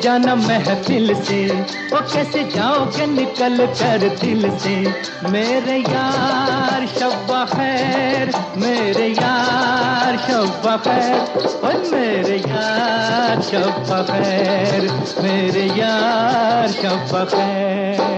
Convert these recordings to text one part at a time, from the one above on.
जाना महफिल से। वो कैसे जाओगे निकल कर दिल से? मेरे यार, शब्बा खैर। मेरे यार, शब्बा खैर। और मेरे यार, शब्बा खैर। मेरे यार, शब्बा खैर।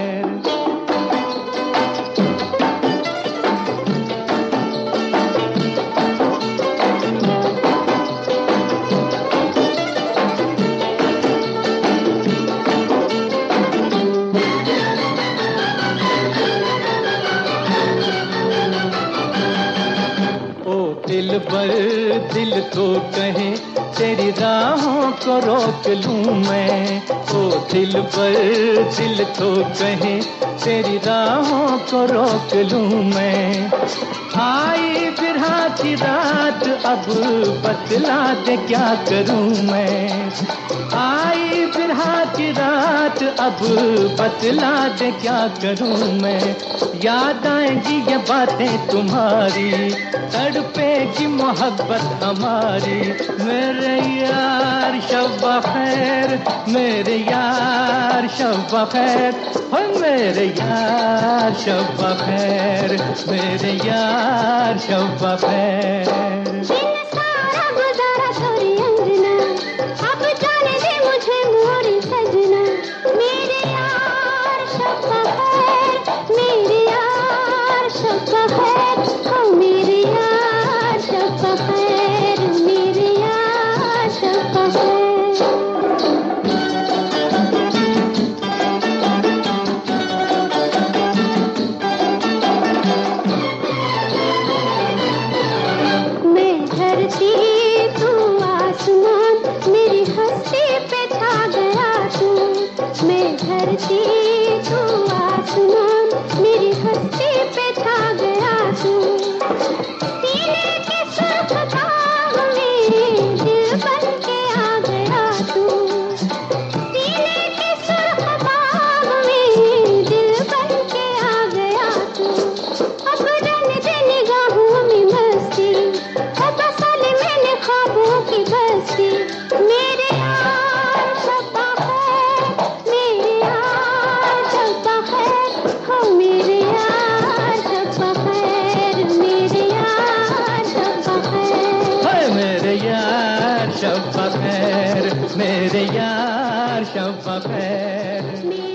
दिल पर दिल तो कहे। तेरी राहों को रोक लूँ मैं। ओ दिल पर दिल तो कहे तेरी राहों को रोक लूँ मैं। आई बिरहा की रात, अब बतला दे क्या करूँ मैं। आई बिरहा की रात, अब बतला दे क्या करूँ मैं। याद आएगी ये बातें तुम्हारी, तड़पेगी मोहब्बत हमारी। मेरे यार शब खैर, मेरे यार शब खैर। हो मेरे यार शब खैर, मेरे यार शब खैर। शब खैर मेरे यार शब्बा खैर।